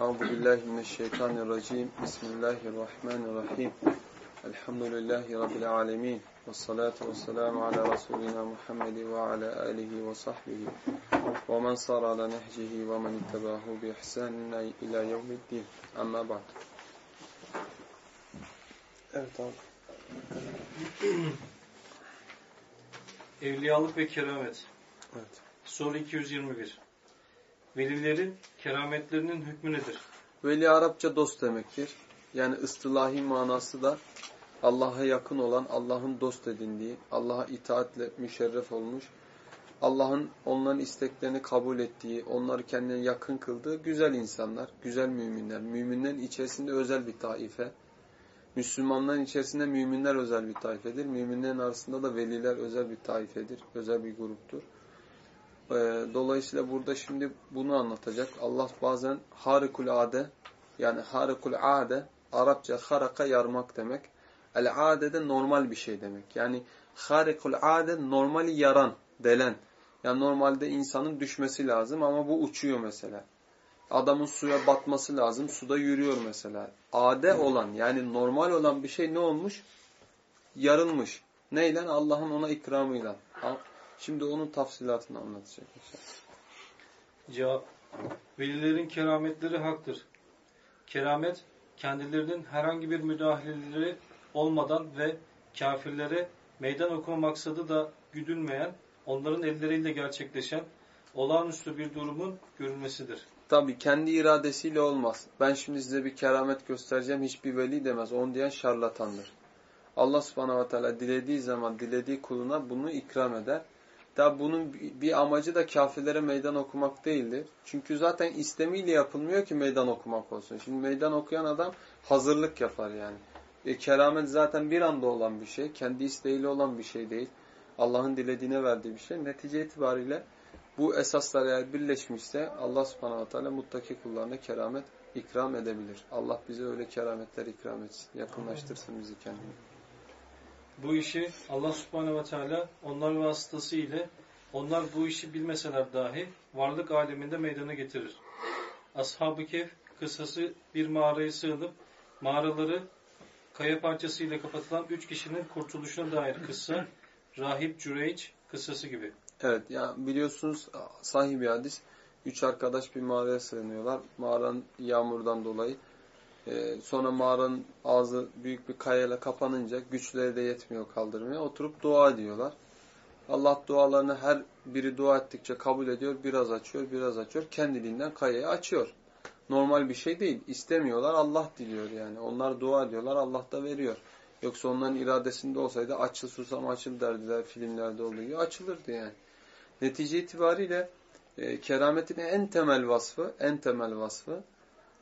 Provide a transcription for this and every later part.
Euzu billahi mineşşeytanirracim. Bismillahirrahmanirrahim. Elhamdülillahi rabbil alamin. Ves salatu vesselamu ala rasulina Muhammed ve ala alihi ve sahbihi ve men sara ala nehcihi ve men ittabahu bi ihsanin ila yevmiddin. Amma ba'd. Evet abi. Evliyalık ve keramet. Evet. Soru 221. Velilerin kerametlerinin hükmü nedir? Veli Arapça dost demektir. Yani ıstılahi manası da Allah'a yakın olan, Allah'ın dost edindiği, Allah'a itaatle müşerref olmuş, Allah'ın onların isteklerini kabul ettiği, onları kendine yakın kıldığı güzel insanlar, güzel müminler. Müminlerin içerisinde özel bir taife. Müslümanların içerisinde müminler özel bir taifedir. Müminlerin arasında da veliler özel bir taifedir, özel bir gruptur. Ee, Dolayısıyla burada şimdi bunu anlatacak. Allah bazen harikul ade yani harikul ade Arapça haraka yarmak demek. El ade de normal bir şey demek. Yani harikul ade normali yaran, delen. Yani normalde insanın düşmesi lazım ama bu uçuyor mesela. Adamın suya batması lazım. Suda yürüyor mesela. Ade olan yani normal olan bir şey ne olmuş? Yarılmış. Neyle? Allah'ın ona ikramıyla. Şimdi onun tafsilatını anlatacak inşallah. Cevap. Velilerin kerametleri haktır. Keramet, kendilerinin herhangi bir müdahaleleri olmadan ve kafirlere meydan okuma maksadı da güdülmeyen, onların elleriyle gerçekleşen olağanüstü bir durumun görülmesidir. Tabi kendi iradesiyle olmaz. Ben şimdi size bir keramet göstereceğim. Hiçbir veli demez. Onu diyen şarlatandır. Allah subhanahu ve teala dilediği zaman dilediği kuluna bunu ikram eder. Tabi bunun bir amacı da kafirlere meydan okumak değildir. Çünkü zaten istemiyle yapılmıyor ki meydan okumak olsun. Şimdi meydan okuyan adam hazırlık yapar yani. E, keramet zaten bir anda olan bir şey. Kendi isteğiyle olan bir şey değil. Allah'ın dilediğine verdiği bir şey. Netice itibariyle bu esaslar eğer birleşmişse Allah subhanahu teala muttaki kullarına keramet ikram edebilir. Allah bize öyle kerametler ikram etsin. Yakınlaştırsın bizi kendine. Bu işi Allah subhanehu ve teala onlar vasıtası ile onlar bu işi bilmeseler dahi varlık aleminde meydana getirir. Ashab-ı Kehf kısası bir mağaraya sığınıp mağaraları kaya parçası kapatılan üç kişinin kurtuluşuna dair kıssa Rahip Cüreyç kıssası gibi. Evet ya biliyorsunuz sahih bir hadis. Üç arkadaş bir mağaraya sığınıyorlar. Mağaranın yağmurdan dolayı. Ee, sonra mağaranın ağzı büyük bir kayayla kapanınca güçleri de yetmiyor kaldırmaya. Oturup dua ediyorlar. Allah dualarını her biri dua ettikçe kabul ediyor. Biraz açıyor, biraz açıyor. Kendiliğinden kayayı açıyor. Normal bir şey değil. İstemiyorlar. Allah diliyor yani. Onlar dua ediyorlar. Allah da veriyor. Yoksa onların iradesinde olsaydı açıl susam açıl derdiler filmlerde olduğu gibi açılırdı yani. Netice itibariyle e, kerametin en temel vasfı, en temel vasfı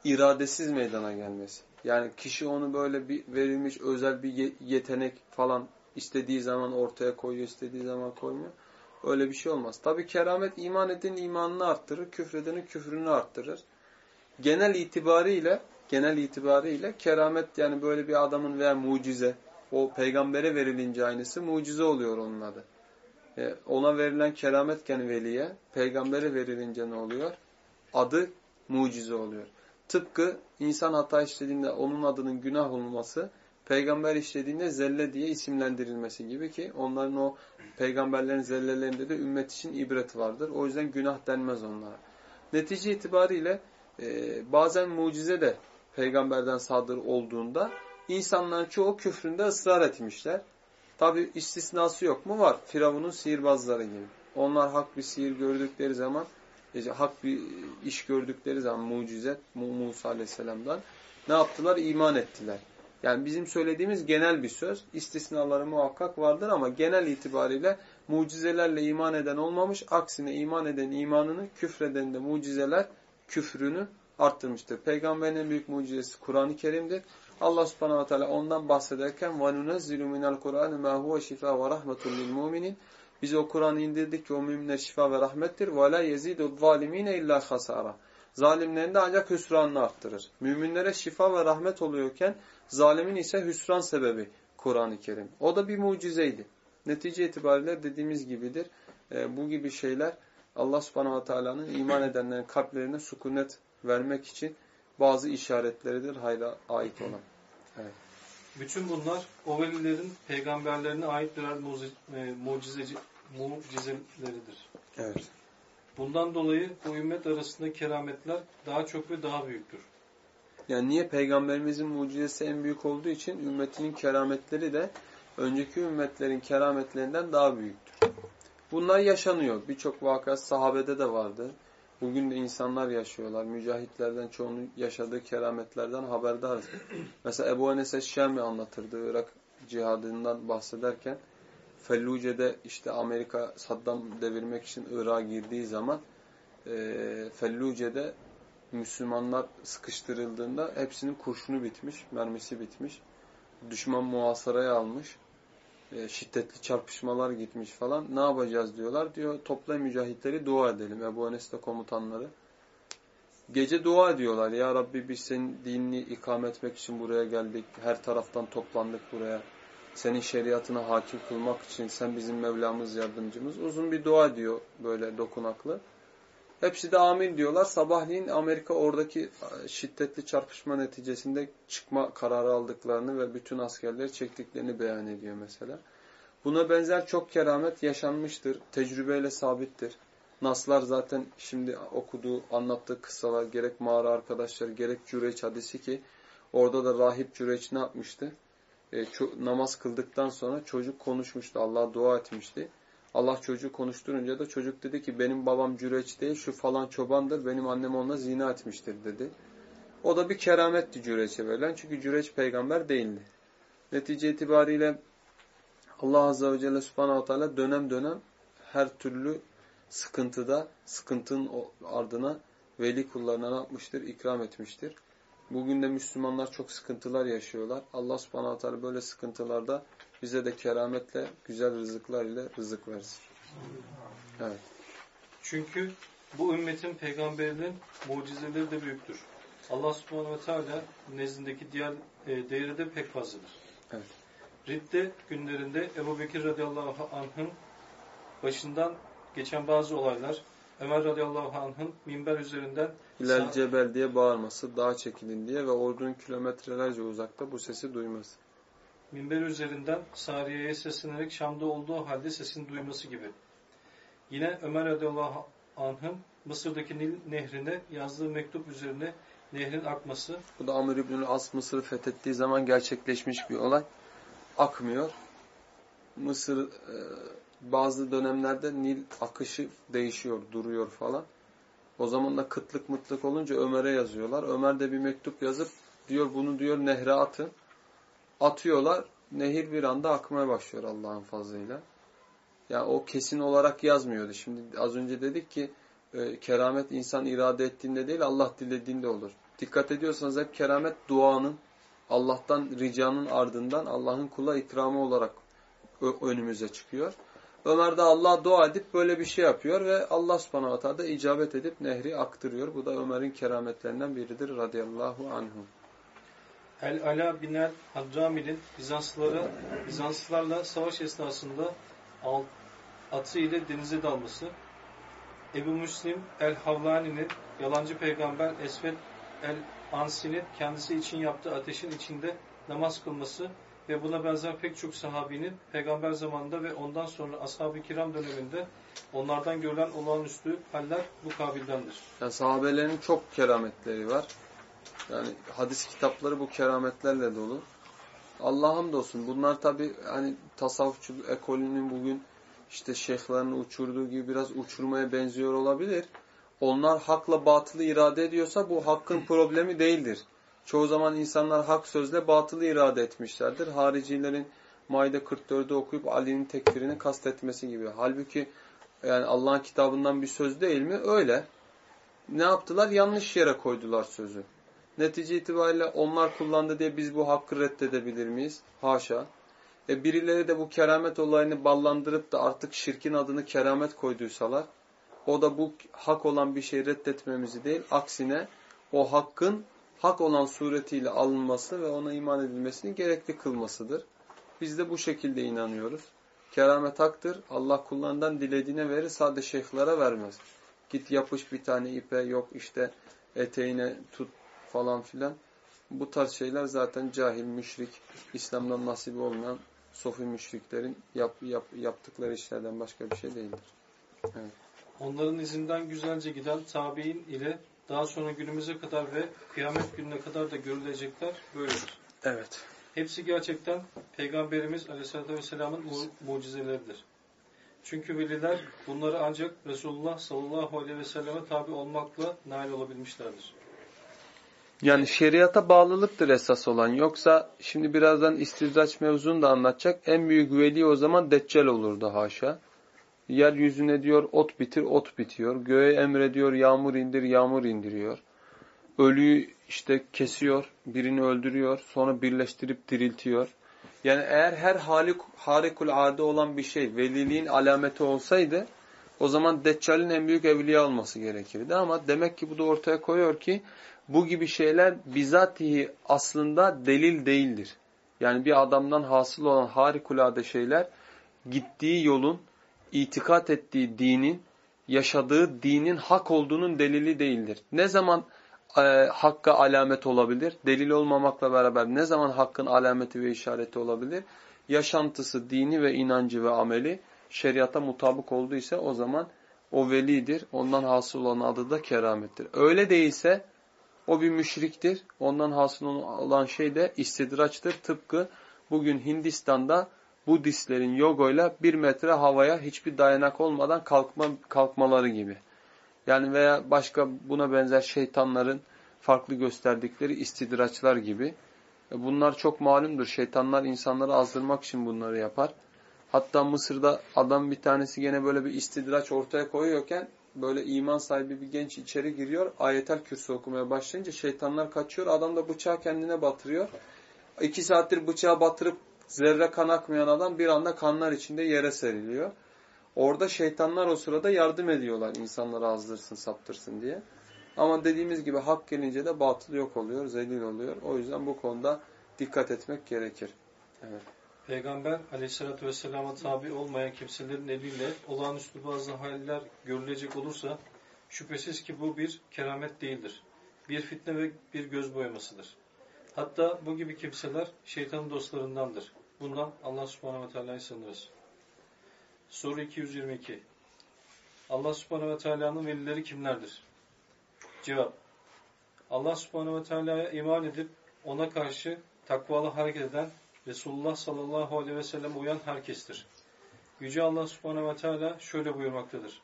iradesiz meydana gelmesi. Yani kişi onu böyle bir verilmiş özel bir yetenek falan istediği zaman ortaya koyuyor, istediği zaman koymuyor. Öyle bir şey olmaz. Tabi keramet iman edenin imanını arttırır, küfredenin küfrünü arttırır. Genel itibariyle genel itibariyle keramet yani böyle bir adamın veya mucize o peygambere verilince aynısı mucize oluyor onun adı. E, ona verilen kerametken veliye peygambere verilince ne oluyor? Adı mucize oluyor. Tıpkı insan hata işlediğinde onun adının günah olması, peygamber işlediğinde zelle diye isimlendirilmesi gibi ki onların o peygamberlerin zellelerinde de ümmet için ibret vardır. O yüzden günah denmez onlara. Netice itibariyle e, bazen mucize de peygamberden sadır olduğunda insanların çoğu küfründe ısrar etmişler. Tabi istisnası yok mu? Var. Firavun'un sihirbazları gibi. Onlar hak bir sihir gördükleri zaman işte hak bir iş gördükleri zaman mucize Musa Aleyhisselam'dan ne yaptılar? İman ettiler. Yani bizim söylediğimiz genel bir söz. İstisnaları muhakkak vardır ama genel itibariyle mucizelerle iman eden olmamış. Aksine iman eden imanını, küfreden de mucizeler küfrünü arttırmıştır. Peygamberin en büyük mucizesi Kur'an-ı Kerim'dir. Allah subhanahu wa ta'ala ondan bahsederken وَنُنَزِّلُ مِنَ الْقُرْآنِ مَا هُوَ شِفَا وَرَحْمَةٌ لِلْمُؤْمِنِينَ Biz o Kur'an'ı indirdik ki o müminler şifa ve rahmettir. وَلَا يَزِيدُ الظَّالِم۪ينَ illa خَسَارًا Zalimlerin de ancak hüsranını arttırır. Müminlere şifa ve rahmet oluyorken zalimin ise hüsran sebebi Kur'an-ı Kerim. O da bir mucizeydi. Netice itibariyle dediğimiz gibidir. E, bu gibi şeyler Allah subhanahu ve teala'nın iman edenlerin kalplerine sukunet vermek için bazı işaretleridir hayra ait olan. Evet. Bütün bunlar o velilerin peygamberlerine ait birer muzi- e, mucizeci, mucizeleridir. Evet. Bundan dolayı bu ümmet arasında kerametler daha çok ve daha büyüktür. Yani niye peygamberimizin mucizesi en büyük olduğu için ümmetinin kerametleri de önceki ümmetlerin kerametlerinden daha büyüktür. Bunlar yaşanıyor. Birçok vaka sahabede de vardı. Bugün de insanlar yaşıyorlar. Mücahitlerden çoğunun yaşadığı kerametlerden haberdarız. Mesela Ebu Enes Eşşami anlatırdı Irak cihadından bahsederken. Felluce'de işte Amerika Saddam devirmek için Irak'a girdiği zaman e, Felluce'de Müslümanlar sıkıştırıldığında hepsinin kurşunu bitmiş, mermisi bitmiş. Düşman muhasaraya almış. E, şiddetli çarpışmalar gitmiş falan. Ne yapacağız diyorlar. Diyor toplayın mücahitleri dua edelim. Ebu Enes'te komutanları. Gece dua ediyorlar. Ya Rabbi biz senin dinini ikamet etmek için buraya geldik. Her taraftan toplandık buraya. Senin şeriatına hakim kılmak için sen bizim Mevlamız, yardımcımız. Uzun bir dua diyor böyle dokunaklı. Hepsi de amin diyorlar. Sabahleyin Amerika oradaki şiddetli çarpışma neticesinde çıkma kararı aldıklarını ve bütün askerleri çektiklerini beyan ediyor mesela. Buna benzer çok keramet yaşanmıştır. Tecrübeyle sabittir. Naslar zaten şimdi okuduğu, anlattığı kıssalar gerek mağara arkadaşları gerek Cüreç hadisi ki orada da rahip Cüreç ne yapmıştı? E, namaz kıldıktan sonra çocuk konuşmuştu. Allah'a dua etmişti. Allah çocuğu konuşturunca da çocuk dedi ki benim babam cüreç değil şu falan çobandır benim annem onunla zina etmiştir dedi. O da bir kerametti cüreçe verilen çünkü cüreç peygamber değildi. Netice itibariyle Allah Azze ve Celle Subhanahu Teala dönem dönem her türlü sıkıntıda sıkıntının ardına veli kullarına ne yapmıştır? İkram etmiştir. Bugün de Müslümanlar çok sıkıntılar yaşıyorlar. Allah Subhanahu Teala böyle sıkıntılarda bize de kerametle, güzel rızıklar ile rızık versin. Evet. Çünkü bu ümmetin peygamberinin mucizeleri de büyüktür. Allah subhanahu ve teala nezdindeki diğer e, değeri de pek fazladır. Evet. Ridde günlerinde Ebu Bekir radıyallahu anh'ın başından geçen bazı olaylar, Ömer radıyallahu anh'ın minber üzerinden Hilal Cebel diye bağırması, dağa çekilin diye ve ordunun kilometrelerce uzakta bu sesi duyması minber üzerinden Sariye'ye seslenerek Şam'da olduğu halde sesini duyması gibi. Yine Ömer radıyallahu anh'ın Mısır'daki Nil nehrine yazdığı mektup üzerine nehrin akması. Bu da Amr İbnül As Mısır'ı fethettiği zaman gerçekleşmiş bir olay. Akmıyor. Mısır e, bazı dönemlerde Nil akışı değişiyor, duruyor falan. O zaman da kıtlık mıtlık olunca Ömer'e yazıyorlar. Ömer de bir mektup yazıp diyor bunu diyor nehre atın atıyorlar. Nehir bir anda akmaya başlıyor Allah'ın fazlıyla. Yani o kesin olarak yazmıyordu. Şimdi az önce dedik ki e, keramet insan irade ettiğinde değil Allah dilediğinde olur. Dikkat ediyorsanız hep keramet duanın Allah'tan ricanın ardından Allah'ın kula ikramı olarak önümüze çıkıyor. Ömer de Allah dua edip böyle bir şey yapıyor ve Allah subhanahu wa da icabet edip nehri aktırıyor. Bu da Ömer'in kerametlerinden biridir radıyallahu anhum. El-Ala bin el-Hadrami'nin Bizanslılara, Bizanslılarla savaş esnasında atı ile denize dalması, Ebu Müslim el-Havlani'nin yalancı peygamber Esved el-Ansi'nin kendisi için yaptığı ateşin içinde namaz kılması ve buna benzer pek çok sahabinin peygamber zamanında ve ondan sonra ashab-ı kiram döneminde onlardan görülen olağanüstü haller bu kabildendir. Yani sahabelerin çok kerametleri var. Yani hadis kitapları bu kerametlerle dolu. Allah hamdolsun. Bunlar tabi hani tasavvufçu ekolünün bugün işte şeyhlerini uçurduğu gibi biraz uçurmaya benziyor olabilir. Onlar hakla batılı irade ediyorsa bu hakkın problemi değildir. Çoğu zaman insanlar hak sözle batılı irade etmişlerdir. Haricilerin Maide 44'ü okuyup Ali'nin tekfirini kastetmesi gibi. Halbuki yani Allah'ın kitabından bir söz değil mi? Öyle ne yaptılar? Yanlış yere koydular sözü. Netice itibariyle onlar kullandı diye biz bu hakkı reddedebilir miyiz? Haşa. E birileri de bu keramet olayını ballandırıp da artık şirkin adını keramet koyduysalar, o da bu hak olan bir şey reddetmemizi değil, aksine o hakkın hak olan suretiyle alınması ve ona iman edilmesini gerekli kılmasıdır. Biz de bu şekilde inanıyoruz. Keramet haktır. Allah kullarından dilediğine verir. Sadece şeyhlere vermez. Git yapış bir tane ipe yok işte eteğine tut falan filan. Bu tarz şeyler zaten cahil, müşrik, İslam'dan nasibi olmayan sofi müşriklerin yap, yap, yaptıkları işlerden başka bir şey değildir. Evet. Onların izinden güzelce giden tabi'in ile daha sonra günümüze kadar ve kıyamet gününe kadar da görülecekler böyledir. Evet. Hepsi gerçekten Peygamberimiz Aleyhisselatü Vesselam'ın mu mucizeleridir. Çünkü veliler bunları ancak Resulullah sallallahu aleyhi ve selleme tabi olmakla nail olabilmişlerdir. Yani şeriata bağlılıktır esas olan. Yoksa şimdi birazdan istidraç mevzunu da anlatacak. En büyük veli o zaman Deccal olurdu haşa. Yeryüzüne diyor ot bitir, ot bitiyor. Göğe emrediyor yağmur indir, yağmur indiriyor. Ölüyü işte kesiyor, birini öldürüyor, sonra birleştirip diriltiyor. Yani eğer her halik, harikul ade olan bir şey veliliğin alameti olsaydı o zaman Deccal'in en büyük evliya olması gerekirdi. Ama demek ki bu da ortaya koyuyor ki bu gibi şeyler bizatihi aslında delil değildir. Yani bir adamdan hasıl olan harikulade şeyler gittiği yolun, itikat ettiği dinin, yaşadığı dinin hak olduğunun delili değildir. Ne zaman e, hakka alamet olabilir? Delil olmamakla beraber ne zaman hakkın alameti ve işareti olabilir? Yaşantısı, dini ve inancı ve ameli şeriata mutabık olduysa o zaman o velidir. Ondan hasıl olan adı da keramettir. Öyle değilse o bir müşriktir. Ondan hasıl olan şey de istidraçtır. Tıpkı bugün Hindistan'da Budistlerin yogoyla bir metre havaya hiçbir dayanak olmadan kalkma, kalkmaları gibi. Yani veya başka buna benzer şeytanların farklı gösterdikleri istidraçlar gibi. E, bunlar çok malumdur. Şeytanlar insanları azdırmak için bunları yapar. Hatta Mısır'da adam bir tanesi gene böyle bir istidraç ortaya koyuyorken böyle iman sahibi bir genç içeri giriyor. Ayetel kürsü okumaya başlayınca şeytanlar kaçıyor. Adam da bıçağı kendine batırıyor. İki saattir bıçağı batırıp zerre kan akmayan adam bir anda kanlar içinde yere seriliyor. Orada şeytanlar o sırada yardım ediyorlar insanları azdırsın, saptırsın diye. Ama dediğimiz gibi hak gelince de batıl yok oluyor, zelil oluyor. O yüzden bu konuda dikkat etmek gerekir. Evet. Peygamber aleyhissalatü vesselama tabi olmayan kimselerin eliyle olağanüstü bazı haller görülecek olursa şüphesiz ki bu bir keramet değildir. Bir fitne ve bir göz boyamasıdır. Hatta bu gibi kimseler şeytanın dostlarındandır. Bundan Allah subhanahu ve teala'yı sınırız. Soru 222 Allah subhanahu ve teala'nın velileri kimlerdir? Cevap Allah subhanahu ve teala'ya iman edip ona karşı takvalı hareket eden Resulullah sallallahu aleyhi ve sellem uyan herkestir. Yüce Allah subhanehu ve teala şöyle buyurmaktadır.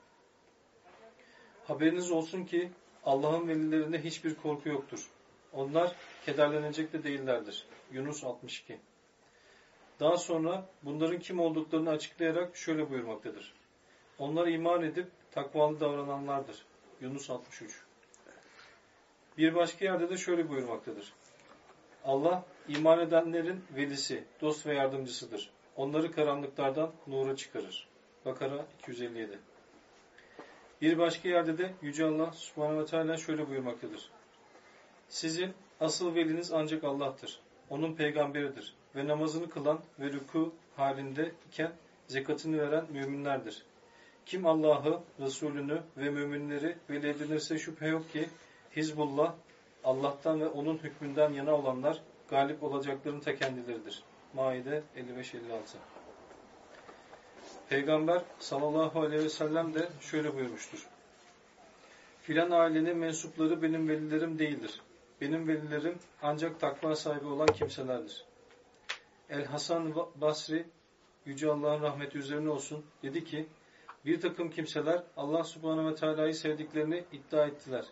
Haberiniz olsun ki Allah'ın velilerinde hiçbir korku yoktur. Onlar kederlenecek de değillerdir. Yunus 62 Daha sonra bunların kim olduklarını açıklayarak şöyle buyurmaktadır. Onlar iman edip takvalı davrananlardır. Yunus 63 Bir başka yerde de şöyle buyurmaktadır. Allah iman edenlerin velisi, dost ve yardımcısıdır. Onları karanlıklardan nura çıkarır. Bakara 257 Bir başka yerde de Yüce Allah subhanahu ve teala şöyle buyurmaktadır. Sizin asıl veliniz ancak Allah'tır. Onun peygamberidir. Ve namazını kılan ve rüku halinde iken zekatını veren müminlerdir. Kim Allah'ı, Resulünü ve müminleri veli edinirse şüphe yok ki Hizbullah Allah'tan ve onun hükmünden yana olanlar galip olacakların ta kendileridir. Maide 55-56 Peygamber sallallahu aleyhi ve sellem de şöyle buyurmuştur. Filan ailenin mensupları benim velilerim değildir. Benim velilerim ancak takva sahibi olan kimselerdir. El Hasan Basri, Yüce Allah'ın rahmeti üzerine olsun, dedi ki, bir takım kimseler Allah subhanahu ve teala'yı sevdiklerini iddia ettiler.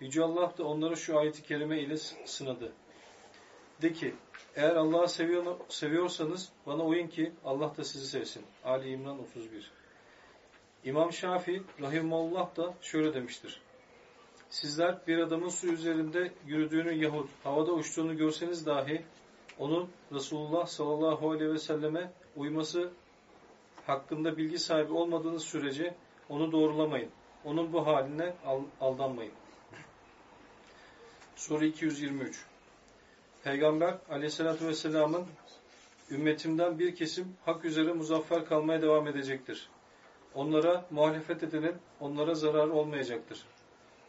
Yüce Allah da onları şu ayeti kerime ile sınadı. De ki, eğer Allah'ı seviyor, seviyorsanız bana uyun ki Allah da sizi sevsin. Ali İmran 31 İmam Şafii Rahimullah da şöyle demiştir. Sizler bir adamın su üzerinde yürüdüğünü yahut havada uçtuğunu görseniz dahi onun Resulullah sallallahu aleyhi ve selleme uyması hakkında bilgi sahibi olmadığınız sürece onu doğrulamayın. Onun bu haline aldanmayın. Soru 223 Peygamber aleyhissalatü vesselamın ümmetimden bir kesim hak üzere muzaffer kalmaya devam edecektir. Onlara muhalefet edenin onlara zararı olmayacaktır.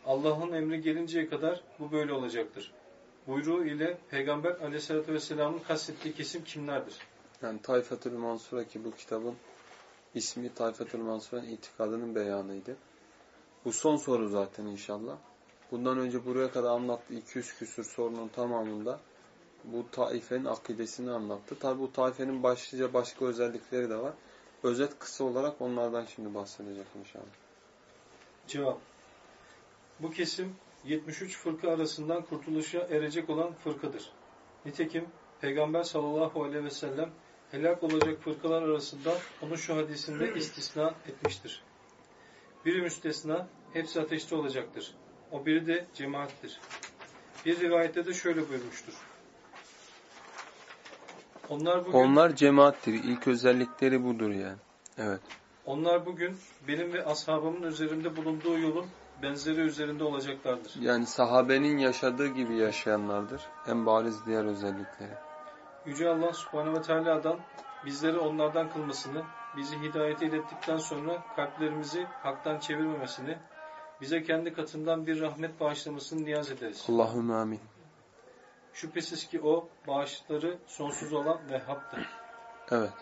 Allah'ın emri gelinceye kadar bu böyle olacaktır. Buyruğu ile Peygamber aleyhissalatü vesselamın kastettiği kesim kimlerdir? Yani Tayfetül Mansura ki bu kitabın ismi Tayfetül Mansura'nın itikadının beyanıydı. Bu son soru zaten inşallah. Bundan önce buraya kadar anlattığı 200 küsür sorunun tamamında bu taifenin akidesini anlattı. Tabi bu taifenin başlıca başka özellikleri de var. Özet kısa olarak onlardan şimdi bahsedecek inşallah. Cevap. Bu kesim 73 fırka arasından kurtuluşa erecek olan fırkadır. Nitekim Peygamber sallallahu aleyhi ve sellem helak olacak fırkalar arasında onu şu hadisinde istisna etmiştir. Biri müstesna, hepsi ateşte olacaktır. O biri de cemaattir. Bir rivayette de şöyle buyurmuştur. Onlar bugün Onlar cemaattir. İlk özellikleri budur yani. Evet. Onlar bugün benim ve ashabımın üzerinde bulunduğu yolun benzeri üzerinde olacaklardır. Yani sahabenin yaşadığı gibi yaşayanlardır. En bariz diğer özellikleri. Yüce Allah subhanehu ve teala'dan bizleri onlardan kılmasını, bizi hidayete ilettikten sonra kalplerimizi haktan çevirmemesini, bize kendi katından bir rahmet bağışlamasını niyaz ederiz. Allahümme amin. Şüphesiz ki o bağışları sonsuz olan Vehhab'dır. Evet.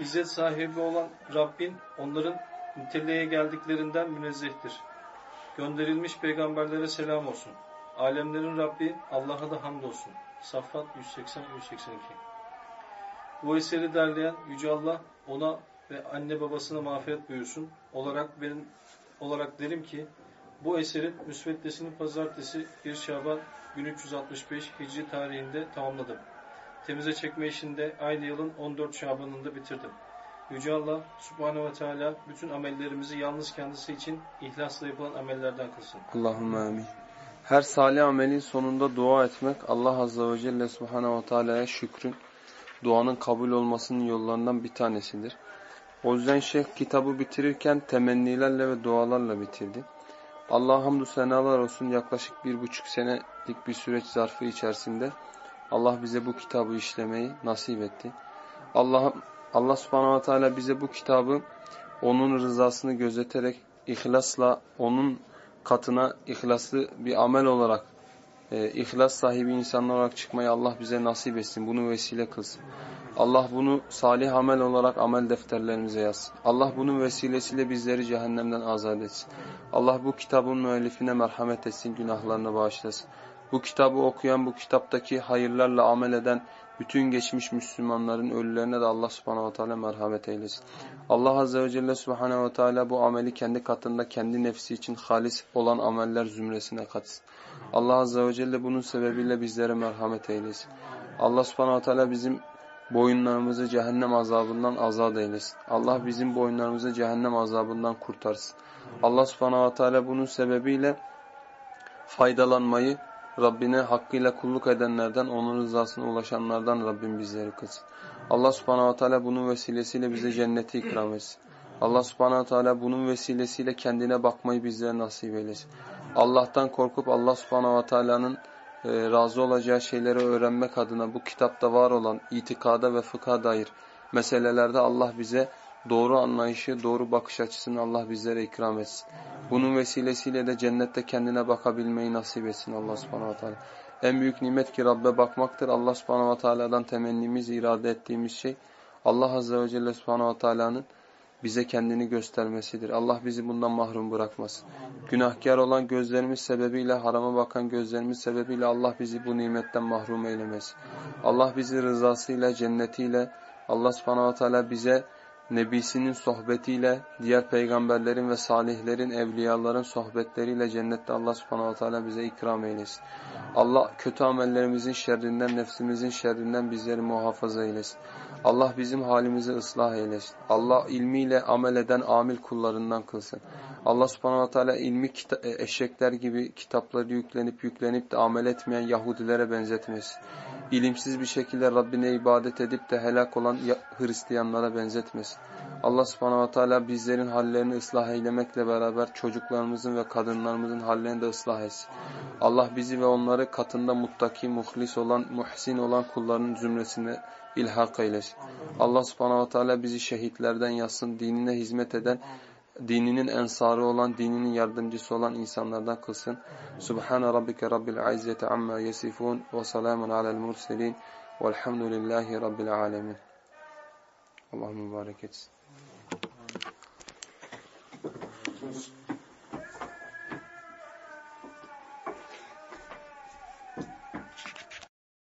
İzzet sahibi olan Rabbin onların niteliğe geldiklerinden münezzehtir. Gönderilmiş peygamberlere selam olsun. Alemlerin Rabbi Allah'a da hamdolsun. Saffat 180-182 Bu eseri derleyen Yüce Allah ona ve anne babasına mağfiret buyursun. Olarak benim olarak derim ki bu eserin müsveddesini pazartesi 1 Şaban 1365 Hicri tarihinde tamamladım. Temize çekme işinde aynı yılın 14 Şaban'ında bitirdim. Yüce Allah Subhanahu ve Teala bütün amellerimizi yalnız kendisi için ihlasla yapılan amellerden kılsın. Allahümme amin. Her salih amelin sonunda dua etmek Allah Azze ve Celle Subhanahu ve Teala'ya şükrün, duanın kabul olmasının yollarından bir tanesidir. O yüzden şeyh kitabı bitirirken temennilerle ve dualarla bitirdi. Allah'a hamdü senalar olsun yaklaşık bir buçuk senelik bir süreç zarfı içerisinde Allah bize bu kitabı işlemeyi nasip etti. Allah Allah subhanahu wa ta'ala bize bu kitabı onun rızasını gözeterek ihlasla onun katına ihlaslı bir amel olarak e, ihlas sahibi insanlar olarak çıkmayı Allah bize nasip etsin. Bunu vesile kılsın. Allah bunu salih amel olarak amel defterlerimize yazsın. Allah bunun vesilesiyle bizleri cehennemden azat etsin. Allah bu kitabın müellifine merhamet etsin, günahlarını bağışlasın. Bu kitabı okuyan, bu kitaptaki hayırlarla amel eden bütün geçmiş Müslümanların ölülerine de Allah subhanahu wa ta'ala merhamet eylesin. Allah azze ve celle subhanahu wa ta'ala bu ameli kendi katında kendi nefsi için halis olan ameller zümresine katsın. Allah azze ve celle bunun sebebiyle bizlere merhamet eylesin. Allah subhanahu wa ta'ala bizim boyunlarımızı cehennem azabından azat eylesin. Allah bizim boyunlarımızı cehennem azabından kurtarsın. Allah subhanahu wa ta'ala bunun sebebiyle faydalanmayı Rabbine hakkıyla kulluk edenlerden, onun rızasına ulaşanlardan Rabbim bizleri kılsın. Allah subhanahu wa ta'ala bunun vesilesiyle bize cenneti ikram etsin. Allah subhanahu wa ta'ala bunun vesilesiyle kendine bakmayı bizlere nasip eylesin. Allah'tan korkup Allah subhanahu wa ta'ala'nın e, razı olacağı şeyleri öğrenmek adına bu kitapta var olan itikada ve fıkha dair meselelerde Allah bize doğru anlayışı, doğru bakış açısını Allah bizlere ikram etsin. Bunun vesilesiyle de cennette kendine bakabilmeyi nasip etsin Allah subhanahu wa ta'ala. En büyük nimet ki Rabbe bakmaktır. Allah subhanahu wa ta'ala'dan temennimiz, irade ettiğimiz şey Allah azze ve celle subhanahu wa ta'ala'nın bize kendini göstermesidir. Allah bizi bundan mahrum bırakmasın. Günahkar olan gözlerimiz sebebiyle, harama bakan gözlerimiz sebebiyle Allah bizi bu nimetten mahrum eylemesin. Allah bizi rızasıyla, cennetiyle, Allah subhanahu wa ta'ala bize Nebisinin sohbetiyle, diğer peygamberlerin ve salihlerin, evliyaların sohbetleriyle cennette Allah subhanahu teala bize ikram eylesin. Allah kötü amellerimizin şerrinden, nefsimizin şerrinden bizleri muhafaza eylesin. Allah bizim halimizi ıslah eylesin. Allah ilmiyle amel eden amil kullarından kılsın. Allah subhanahu wa ta'ala ilmi e, eşekler gibi kitapları yüklenip yüklenip de amel etmeyen Yahudilere benzetmesin. İlimsiz bir şekilde Rabbine ibadet edip de helak olan ya- Hristiyanlara benzetmesin. Allah subhanahu wa ta'ala bizlerin hallerini ıslah eylemekle beraber çocuklarımızın ve kadınlarımızın hallerini de ıslah etsin. Allah bizi ve onları katında muttaki, muhlis olan, muhsin olan kullarının zümresine ilhak eylesin. Allah subhanahu wa ta'ala bizi şehitlerden yazsın, dinine hizmet eden, dininin ensarı olan, dininin yardımcısı olan insanlardan kılsın. Subhane rabbike rabbil izzeti amma yasifun ve selamun alel murselin velhamdülillahi rabbil alemin. Allah mübarek etsin.